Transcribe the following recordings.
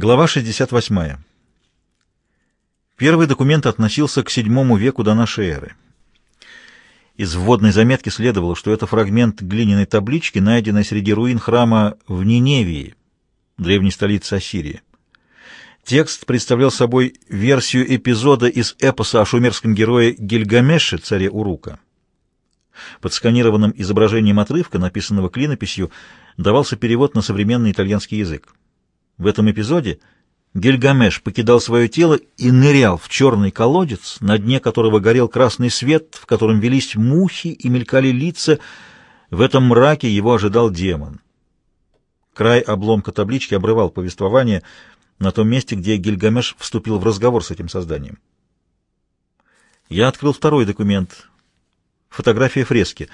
Глава 68. Первый документ относился к VII веку до нашей эры. Из вводной заметки следовало, что это фрагмент глиняной таблички, найденной среди руин храма в Ниневии, древней столице Ассирии. Текст представлял собой версию эпизода из эпоса о шумерском герое Гильгамеше, царе Урука. Под сканированным изображением отрывка, написанного клинописью, давался перевод на современный итальянский язык. В этом эпизоде Гильгамеш покидал свое тело и нырял в черный колодец, на дне которого горел красный свет, в котором велись мухи и мелькали лица. В этом мраке его ожидал демон. Край обломка таблички обрывал повествование на том месте, где Гильгамеш вступил в разговор с этим созданием. Я открыл второй документ. Фотография фрески.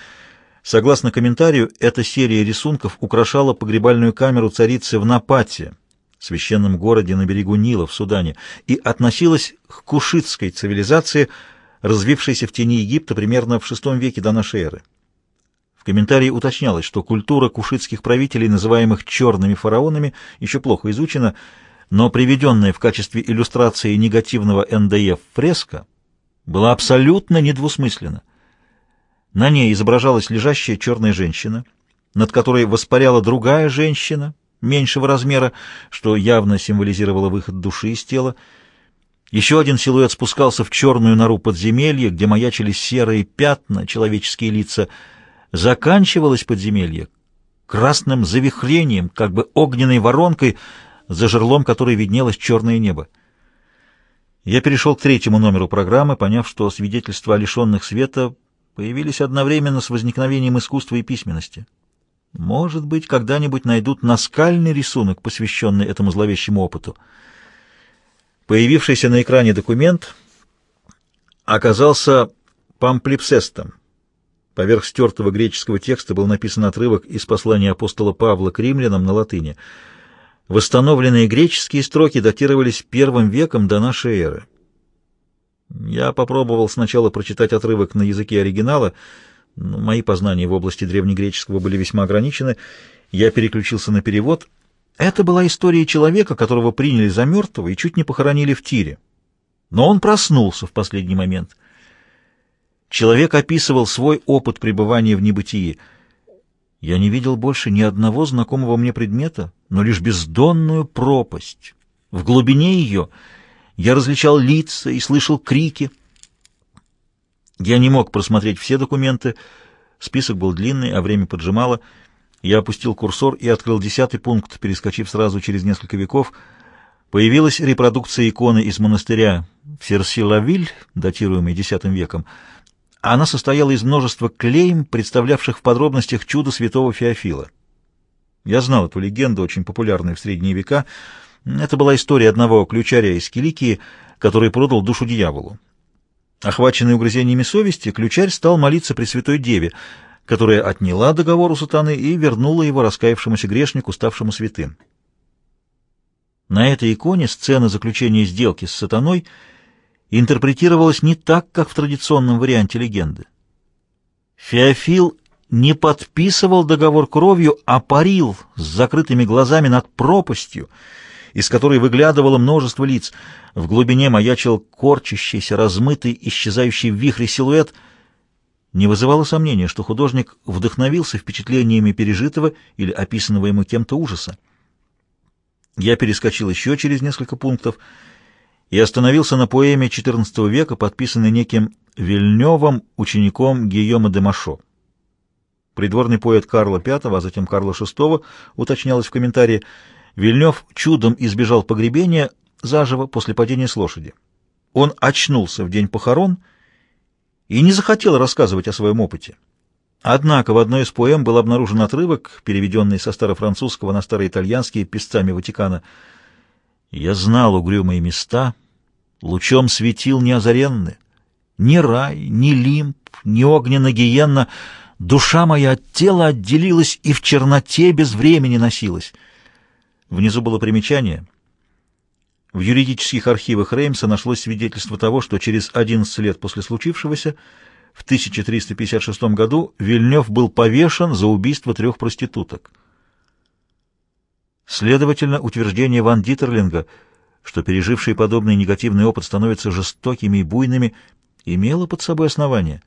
Согласно комментарию, эта серия рисунков украшала погребальную камеру царицы в Напате, священном городе на берегу Нила в Судане, и относилась к кушитской цивилизации, развившейся в тени Египта примерно в VI веке до нашей эры. В комментарии уточнялось, что культура кушитских правителей, называемых черными фараонами, еще плохо изучена, но приведенная в качестве иллюстрации негативного НДФ фреска была абсолютно недвусмысленна. На ней изображалась лежащая черная женщина, над которой воспаряла другая женщина, меньшего размера, что явно символизировало выход души из тела. Еще один силуэт спускался в черную нору подземелья, где маячили серые пятна, человеческие лица. Заканчивалось подземелье красным завихрением, как бы огненной воронкой, за жерлом которой виднелось черное небо. Я перешел к третьему номеру программы, поняв, что свидетельства о лишенных света появились одновременно с возникновением искусства и письменности. Может быть, когда-нибудь найдут наскальный рисунок, посвященный этому зловещему опыту. Появившийся на экране документ оказался памплипсестом. Поверх стертого греческого текста был написан отрывок из послания апостола Павла к римлянам на латыни. Восстановленные греческие строки датировались первым веком до нашей эры. Я попробовал сначала прочитать отрывок на языке оригинала, мои познания в области древнегреческого были весьма ограничены. Я переключился на перевод. Это была история человека, которого приняли за мертвого и чуть не похоронили в тире. Но он проснулся в последний момент. Человек описывал свой опыт пребывания в небытии. Я не видел больше ни одного знакомого мне предмета, но лишь бездонную пропасть. В глубине ее — я различал лица и слышал крики. Я не мог просмотреть все документы. Список был длинный, а время поджимало. Я опустил курсор и открыл десятый пункт, перескочив сразу через несколько веков. Появилась репродукция иконы из монастыря в Серси-Лавиль, датируемой X веком. Она состояла из множества клейм, представлявших в подробностях чудо святого Феофила. Я знал эту легенду, очень популярную в средние века, это была история одного ключаря из Киликии, который продал душу дьяволу. Охваченный угрызениями совести, ключарь стал молиться Пресвятой Деве, которая отняла договор у сатаны и вернула его раскаявшемуся грешнику, ставшему святым. На этой иконе сцена заключения сделки с сатаной интерпретировалась не так, как в традиционном варианте легенды. Феофил не подписывал договор кровью, а парил с закрытыми глазами над пропастью — из которой выглядывало множество лиц. В глубине маячил корчащийся, размытый, исчезающий в вихре силуэт. Не вызывало сомнения, что художник вдохновился впечатлениями пережитого или описанного ему кем-то ужаса. Я перескочил еще через несколько пунктов и остановился на поэме XIV века, подписанной неким Вильневым, учеником Гийома де Машо. Придворный поэт Карла V, а затем Карла VI, уточнялось в комментарии, Вильнев чудом избежал погребения заживо после падения с лошади. Он очнулся в день похорон и не захотел рассказывать о своем опыте. Однако в одной из поэм был обнаружен отрывок, переведенный со старофранцузского на староитальянский писцами Ватикана. «Я знал угрюмые места, лучом светил неозаренны, ни рай, ни лимб, ни огненно гиенна, душа моя от тела отделилась и в черноте без времени носилась». Внизу было примечание. В юридических архивах Реймса нашлось свидетельство того, что через 11 лет после случившегося, в 1356 году, Вильнев был повешен за убийство трех проституток. Следовательно, утверждение Ван Дитерлинга, что пережившие подобный негативный опыт становятся жестокими и буйными, имело под собой основание.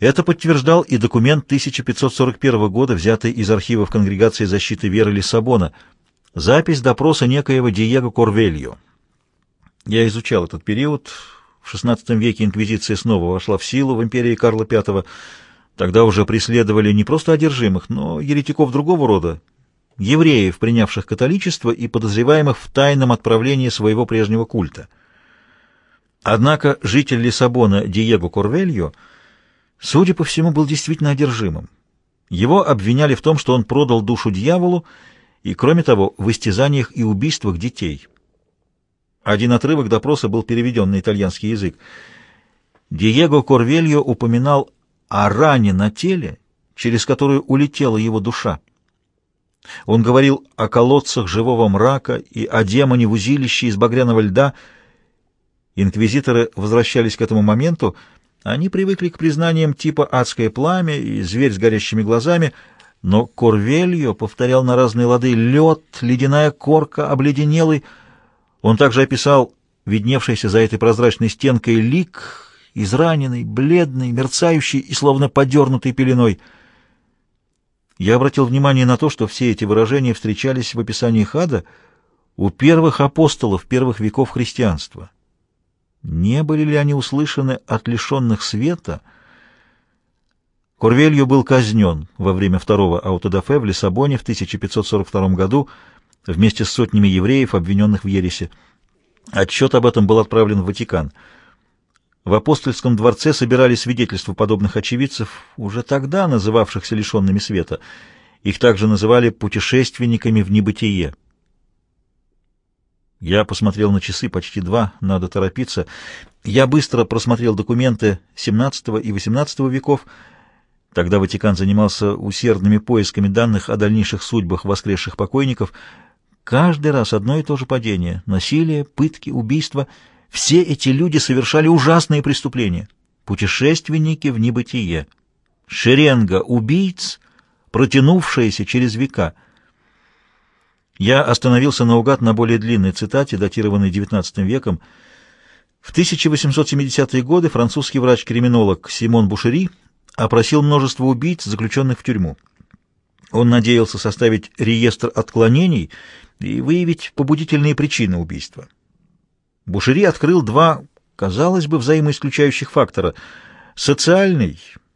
Это подтверждал и документ 1541 года, взятый из архивов Конгрегации защиты веры Лиссабона, запись допроса некоего Диего Корвельо. Я изучал этот период. В XVI веке инквизиция снова вошла в силу в империи Карла V. Тогда уже преследовали не просто одержимых, но еретиков другого рода, евреев, принявших католичество и подозреваемых в тайном отправлении своего прежнего культа. Однако житель Лиссабона Диего Корвельо, судя по всему, был действительно одержимым. Его обвиняли в том, что он продал душу дьяволу и, кроме того, в истязаниях и убийствах детей. Один отрывок допроса был переведен на итальянский язык. Диего Корвельо упоминал о ране на теле, через которую улетела его душа. Он говорил о колодцах живого мрака и о демоне в узилище из багряного льда. Инквизиторы возвращались к этому моменту, они привыкли к признаниям типа «адское пламя» и «зверь с горящими глазами», но Корвельо повторял на разные лады «лед», «ледяная корка», «обледенелый». Он также описал видневшийся за этой прозрачной стенкой лик, израненный, бледный, мерцающий и словно подернутый пеленой — я обратил внимание на то, что все эти выражения встречались в описании Хада у первых апостолов первых веков христианства. Не были ли они услышаны от лишенных света? Корвельо был казнен во время второго аутодафе в Лиссабоне в 1542 году вместе с сотнями евреев, обвиненных в ересе. Отчет об этом был отправлен в Ватикан – в апостольском дворце собирали свидетельства подобных очевидцев, уже тогда называвшихся лишенными света. Их также называли путешественниками в небытие. Я посмотрел на часы, почти два, надо торопиться. Я быстро просмотрел документы XVII и XVIII веков. Тогда Ватикан занимался усердными поисками данных о дальнейших судьбах воскресших покойников. Каждый раз одно и то же падение — насилие, пытки, убийства — все эти люди совершали ужасные преступления. Путешественники в небытие. Шеренга убийц, протянувшаяся через века. Я остановился наугад на более длинной цитате, датированной XIX веком. В 1870-е годы французский врач-криминолог Симон Бушери опросил множество убийц, заключенных в тюрьму. Он надеялся составить реестр отклонений и выявить побудительные причины убийства. Бушери открыл два, казалось бы, взаимоисключающих фактора. Социальный —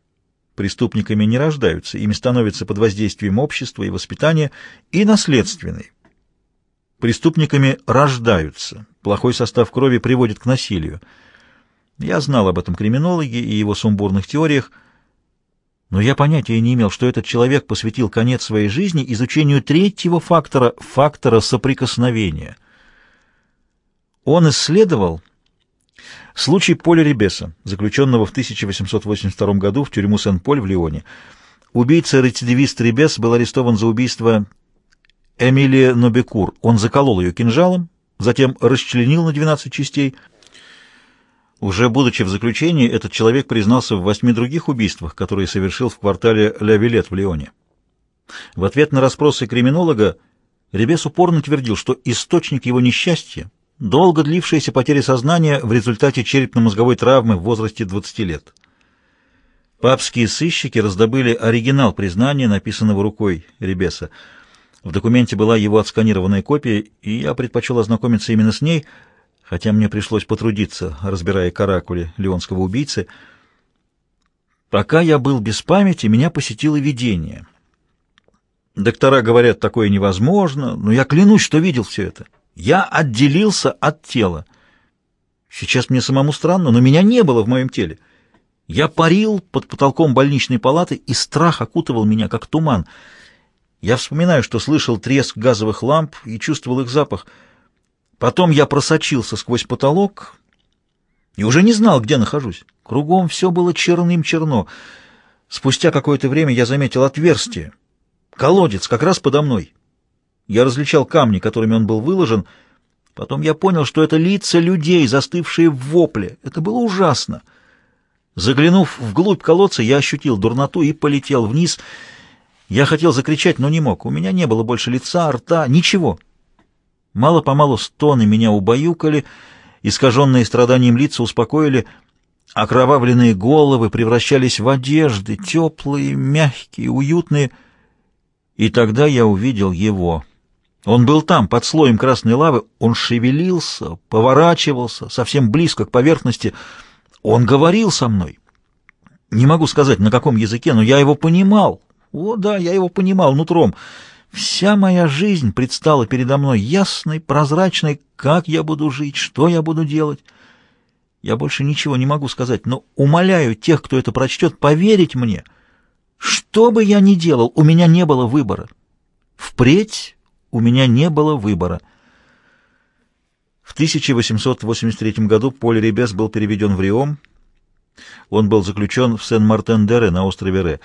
преступниками не рождаются, ими становятся под воздействием общества и воспитания, и наследственный. Преступниками рождаются, плохой состав крови приводит к насилию. Я знал об этом криминологе и его сумбурных теориях, но я понятия не имел, что этот человек посвятил конец своей жизни изучению третьего фактора, фактора соприкосновения — он исследовал случай Поля Ребеса, заключенного в 1882 году в тюрьму Сен-Поль в Лионе. Убийца-рецидивист Ребес был арестован за убийство Эмилии Нобекур. Он заколол ее кинжалом, затем расчленил на 12 частей. Уже будучи в заключении, этот человек признался в восьми других убийствах, которые совершил в квартале Ля Вилет в Лионе. В ответ на расспросы криминолога Ребес упорно твердил, что источник его несчастья долго длившаяся потеря сознания в результате черепно-мозговой травмы в возрасте 20 лет. Папские сыщики раздобыли оригинал признания, написанного рукой Ребеса. В документе была его отсканированная копия, и я предпочел ознакомиться именно с ней, хотя мне пришлось потрудиться, разбирая каракули леонского убийцы. Пока я был без памяти, меня посетило видение. Доктора говорят, такое невозможно, но я клянусь, что видел все это. Я отделился от тела. Сейчас мне самому странно, но меня не было в моем теле. Я парил под потолком больничной палаты, и страх окутывал меня, как туман. Я вспоминаю, что слышал треск газовых ламп и чувствовал их запах. Потом я просочился сквозь потолок и уже не знал, где нахожусь. Кругом все было черным-черно. Спустя какое-то время я заметил отверстие. Колодец как раз подо мной. Я различал камни, которыми он был выложен. Потом я понял, что это лица людей, застывшие в вопле. Это было ужасно. Заглянув вглубь колодца, я ощутил дурноту и полетел вниз. Я хотел закричать, но не мог. У меня не было больше лица, рта, ничего. Мало-помалу стоны меня убаюкали, искаженные страданием лица успокоили, окровавленные головы превращались в одежды, теплые, мягкие, уютные. И тогда я увидел его. Он был там, под слоем красной лавы, он шевелился, поворачивался, совсем близко к поверхности. Он говорил со мной. Не могу сказать, на каком языке, но я его понимал. О, да, я его понимал нутром. Вся моя жизнь предстала передо мной ясной, прозрачной, как я буду жить, что я буду делать. Я больше ничего не могу сказать, но умоляю тех, кто это прочтет, поверить мне. Что бы я ни делал, у меня не было выбора. Впредь у меня не было выбора. В 1883 году Поль Ребес был переведен в Риом. Он был заключен в Сен-Мартен-Дере на острове Ре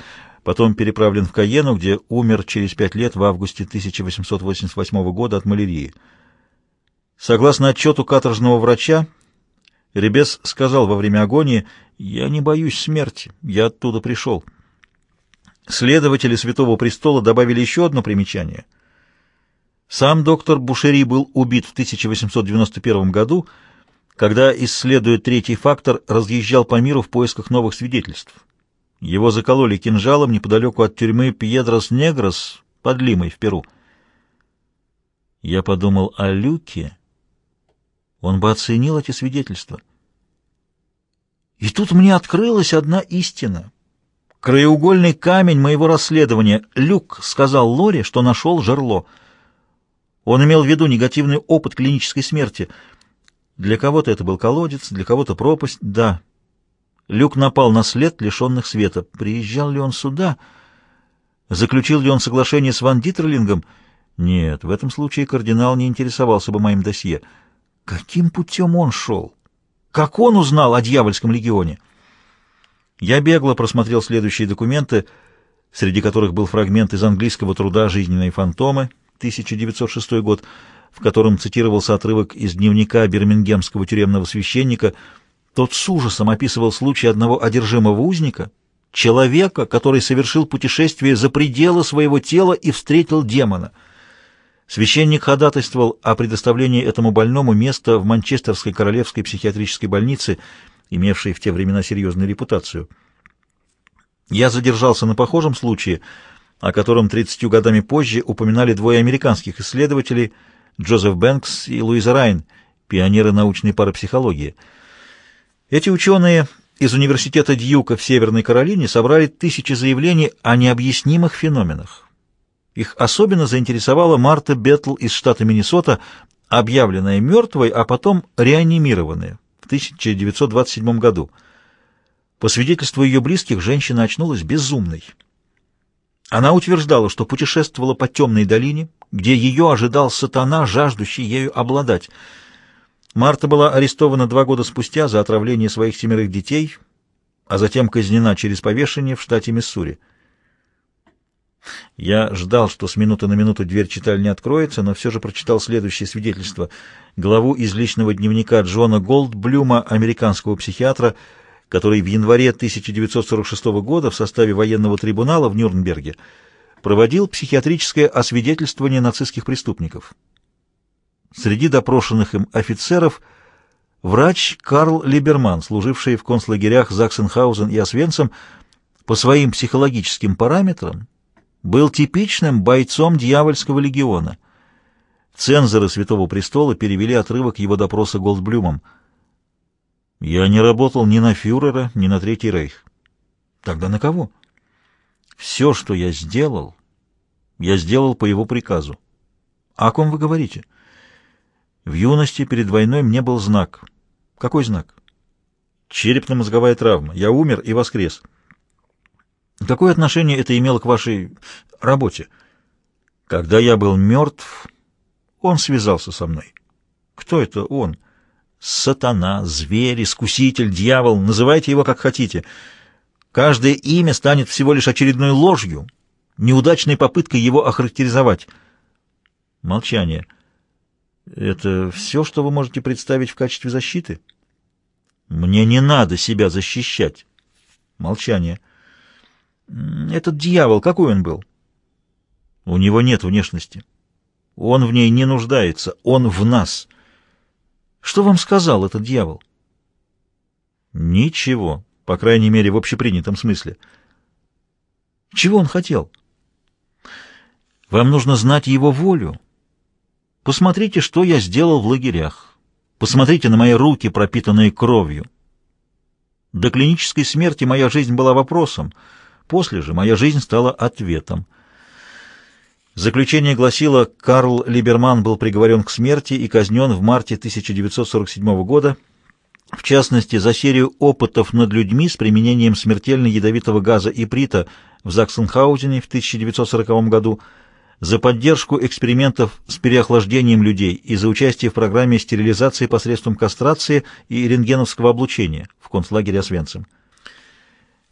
потом переправлен в Каену, где умер через пять лет в августе 1888 года от малярии. Согласно отчету каторжного врача, Ребес сказал во время агонии, «Я не боюсь смерти, я оттуда пришел». Следователи Святого Престола добавили еще одно примечание. Сам доктор Бушери был убит в 1891 году, когда, исследуя третий фактор, разъезжал по миру в поисках новых свидетельств. Его закололи кинжалом неподалеку от тюрьмы Пьедрос-Негрос под Лимой в Перу. Я подумал о Люке. Он бы оценил эти свидетельства. И тут мне открылась одна истина. Краеугольный камень моего расследования. Люк сказал Лоре, что нашел жерло. Он имел в виду негативный опыт клинической смерти. Для кого-то это был колодец, для кого-то пропасть. Да, Люк напал на след лишенных света. Приезжал ли он сюда? Заключил ли он соглашение с Ван Дитерлингом? Нет, в этом случае кардинал не интересовался бы моим досье. Каким путем он шел? Как он узнал о дьявольском легионе? Я бегло просмотрел следующие документы, среди которых был фрагмент из английского труда «Жизненные фантомы» 1906 год, в котором цитировался отрывок из дневника бирмингемского тюремного священника — тот с ужасом описывал случай одного одержимого узника, человека, который совершил путешествие за пределы своего тела и встретил демона. Священник ходатайствовал о предоставлении этому больному места в Манчестерской королевской психиатрической больнице, имевшей в те времена серьезную репутацию. Я задержался на похожем случае, о котором 30 годами позже упоминали двое американских исследователей Джозеф Бэнкс и Луиза Райн, пионеры научной парапсихологии – эти ученые из университета Дьюка в Северной Каролине собрали тысячи заявлений о необъяснимых феноменах. Их особенно заинтересовала Марта Бетл из штата Миннесота, объявленная мертвой, а потом реанимированная в 1927 году. По свидетельству ее близких, женщина очнулась безумной. Она утверждала, что путешествовала по темной долине, где ее ожидал сатана, жаждущий ею обладать – Марта была арестована два года спустя за отравление своих семерых детей, а затем казнена через повешение в штате Миссури. Я ждал, что с минуты на минуту дверь читальни откроется, но все же прочитал следующее свидетельство. Главу из личного дневника Джона Голдблюма, американского психиатра, который в январе 1946 года в составе военного трибунала в Нюрнберге проводил психиатрическое освидетельствование нацистских преступников. Среди допрошенных им офицеров врач Карл Либерман, служивший в концлагерях Заксенхаузен и Освенцим, по своим психологическим параметрам был типичным бойцом дьявольского легиона. Цензоры Святого Престола перевели отрывок его допроса Голдблюмом. «Я не работал ни на фюрера, ни на Третий Рейх». «Тогда на кого?» «Все, что я сделал, я сделал по его приказу». «О ком вы говорите?» В юности перед войной мне был знак. Какой знак? Черепно-мозговая травма. Я умер и воскрес. Какое отношение это имело к вашей работе? Когда я был мертв, он связался со мной. Кто это он? Сатана, зверь, искуситель, дьявол, называйте его как хотите. Каждое имя станет всего лишь очередной ложью, неудачной попыткой его охарактеризовать. Молчание. Это все, что вы можете представить в качестве защиты? Мне не надо себя защищать. Молчание. Этот дьявол, какой он был? У него нет внешности. Он в ней не нуждается, он в нас. Что вам сказал этот дьявол? Ничего, по крайней мере, в общепринятом смысле. Чего он хотел? Вам нужно знать его волю. Посмотрите, что я сделал в лагерях. Посмотрите на мои руки, пропитанные кровью. До клинической смерти моя жизнь была вопросом, после же моя жизнь стала ответом. Заключение гласило, Карл Либерман был приговорен к смерти и казнен в марте 1947 года, в частности, за серию опытов над людьми с применением смертельно ядовитого газа иприта в Заксенхаузене в 1940 году, за поддержку экспериментов с переохлаждением людей и за участие в программе стерилизации посредством кастрации и рентгеновского облучения в концлагере Освенцим.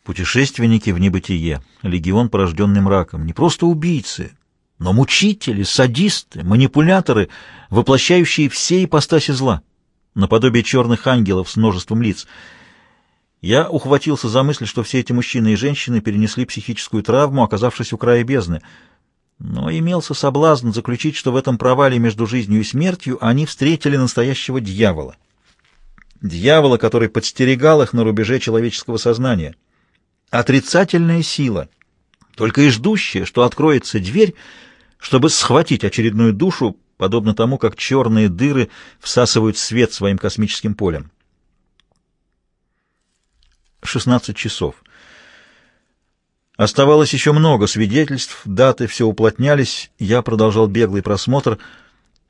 Путешественники в небытие, легион, порожденный мраком, не просто убийцы, но мучители, садисты, манипуляторы, воплощающие все ипостаси зла, наподобие черных ангелов с множеством лиц. Я ухватился за мысль, что все эти мужчины и женщины перенесли психическую травму, оказавшись у края бездны, но имелся соблазн заключить, что в этом провале между жизнью и смертью они встретили настоящего дьявола. Дьявола, который подстерегал их на рубеже человеческого сознания. Отрицательная сила, только и ждущая, что откроется дверь — чтобы схватить очередную душу, подобно тому, как черные дыры всасывают свет своим космическим полем. 16 часов. Оставалось еще много свидетельств, даты все уплотнялись, я продолжал беглый просмотр.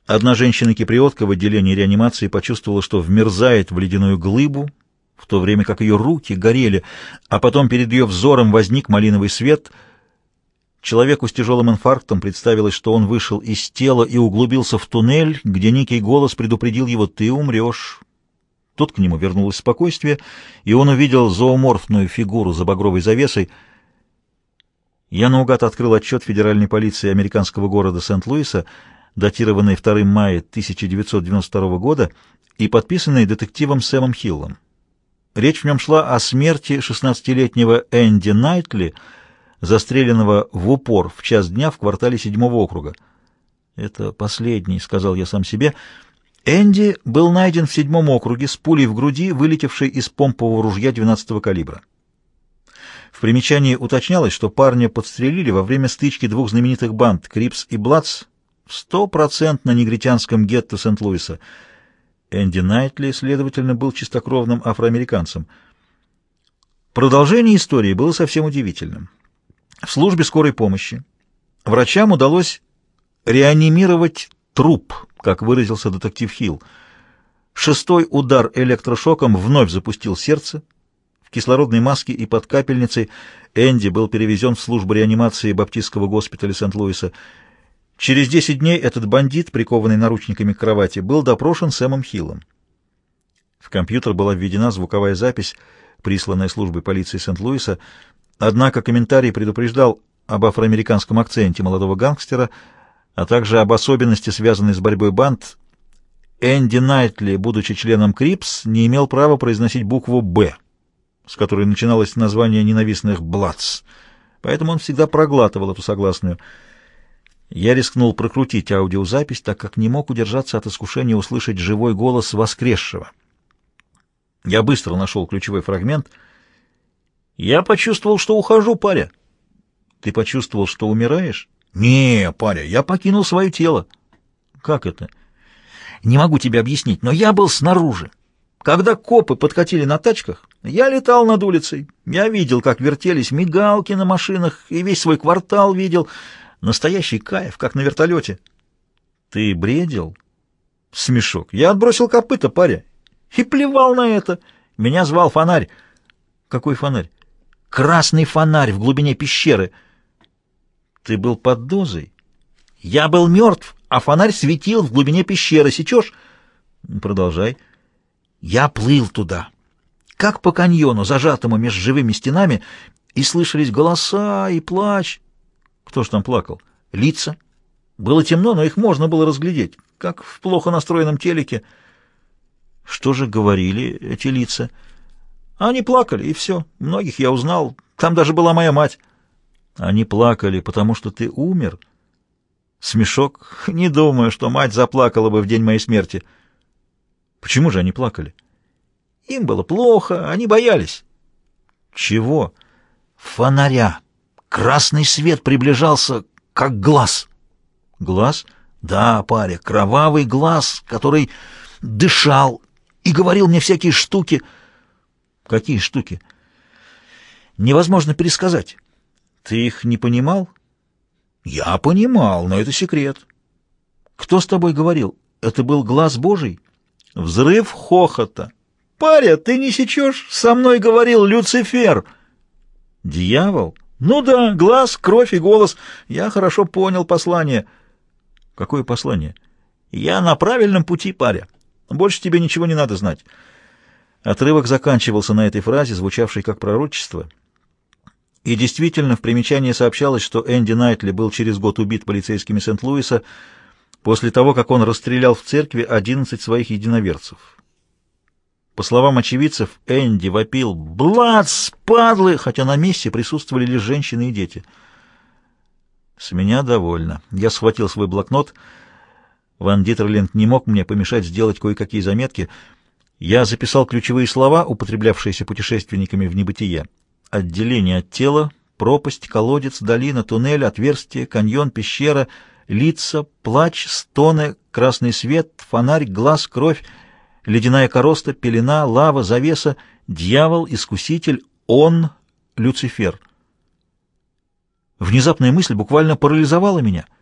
Одна женщина-киприотка в отделении реанимации почувствовала, что вмерзает в ледяную глыбу, в то время как ее руки горели, а потом перед ее взором возник малиновый свет — Человеку с тяжелым инфарктом представилось, что он вышел из тела и углубился в туннель, где некий голос предупредил его «ты умрешь». Тут к нему вернулось спокойствие, и он увидел зооморфную фигуру за багровой завесой. Я наугад открыл отчет федеральной полиции американского города Сент-Луиса, датированный 2 мая 1992 года и подписанный детективом Сэмом Хиллом. Речь в нем шла о смерти 16-летнего Энди Найтли — застреленного в упор в час дня в квартале седьмого округа. «Это последний», — сказал я сам себе. Энди был найден в седьмом округе с пулей в груди, вылетевшей из помпового ружья 12-го калибра. В примечании уточнялось, что парня подстрелили во время стычки двух знаменитых банд «Крипс» и «Бладс» в стопроцентно негритянском гетто Сент-Луиса. Энди Найтли, следовательно, был чистокровным афроамериканцем. Продолжение истории было совсем удивительным. В службе скорой помощи врачам удалось реанимировать труп, как выразился детектив Хилл. Шестой удар электрошоком вновь запустил сердце. В кислородной маске и под капельницей Энди был перевезен в службу реанимации Баптистского госпиталя Сент-Луиса. Через 10 дней этот бандит, прикованный наручниками к кровати, был допрошен Сэмом Хиллом. В компьютер была введена звуковая запись, присланная службой полиции Сент-Луиса, Однако комментарий предупреждал об афроамериканском акценте молодого гангстера, а также об особенности, связанной с борьбой банд. Энди Найтли, будучи членом Крипс, не имел права произносить букву «Б», с которой начиналось название ненавистных «Бладс», поэтому он всегда проглатывал эту согласную. Я рискнул прокрутить аудиозапись, так как не мог удержаться от искушения услышать живой голос воскресшего. Я быстро нашел ключевой фрагмент — я почувствовал, что ухожу, паря. Ты почувствовал, что умираешь? Не, паря, я покинул свое тело. Как это? Не могу тебе объяснить, но я был снаружи. Когда копы подкатили на тачках, я летал над улицей. Я видел, как вертелись мигалки на машинах, и весь свой квартал видел. Настоящий кайф, как на вертолете. Ты бредил? Смешок. Я отбросил копыта, паря, и плевал на это. Меня звал фонарь. Какой фонарь? Красный фонарь в глубине пещеры. Ты был под дозой? Я был мертв, а фонарь светил в глубине пещеры. Сечешь? Продолжай. Я плыл туда, как по каньону, зажатому между живыми стенами, и слышались голоса и плач. Кто ж там плакал? Лица. Было темно, но их можно было разглядеть, как в плохо настроенном телеке. Что же говорили эти лица? — они плакали, и все. Многих я узнал. Там даже была моя мать. Они плакали, потому что ты умер. Смешок. Не думаю, что мать заплакала бы в день моей смерти. Почему же они плакали? Им было плохо, они боялись. Чего? Фонаря. Красный свет приближался, как глаз. Глаз? Да, паря, кровавый глаз, который дышал и говорил мне всякие штуки. Какие штуки? Невозможно пересказать. Ты их не понимал? Я понимал, но это секрет. Кто с тобой говорил? Это был глаз Божий? Взрыв хохота. Паря, ты не сечешь? Со мной говорил Люцифер. Дьявол? Ну да, глаз, кровь и голос. Я хорошо понял послание. Какое послание? Я на правильном пути, паря. Больше тебе ничего не надо знать. Отрывок заканчивался на этой фразе, звучавшей как пророчество. И действительно, в примечании сообщалось, что Энди Найтли был через год убит полицейскими Сент-Луиса после того, как он расстрелял в церкви 11 своих единоверцев. По словам очевидцев, Энди вопил «Блад, спадлы!», хотя на месте присутствовали лишь женщины и дети. С меня довольно. Я схватил свой блокнот — Ван Дитерлинг не мог мне помешать сделать кое-какие заметки. Я записал ключевые слова, употреблявшиеся путешественниками в небытие. Отделение от тела, пропасть, колодец, долина, туннель, отверстие, каньон, пещера, лица, плач, стоны, красный свет, фонарь, глаз, кровь, ледяная короста, пелена, лава, завеса, дьявол, искуситель, он, Люцифер. Внезапная мысль буквально парализовала меня —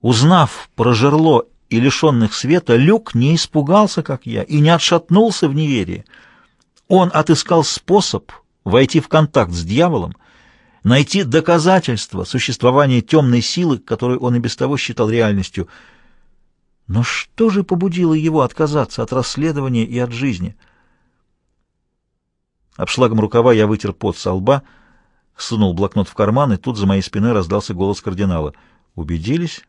Узнав про жерло и лишенных света, Люк не испугался, как я, и не отшатнулся в неверии. Он отыскал способ войти в контакт с дьяволом, найти доказательства существования темной силы, которую он и без того считал реальностью. Но что же побудило его отказаться от расследования и от жизни? Обшлагом рукава я вытер пот со лба, сунул блокнот в карман, и тут за моей спиной раздался голос кардинала. «Убедились?»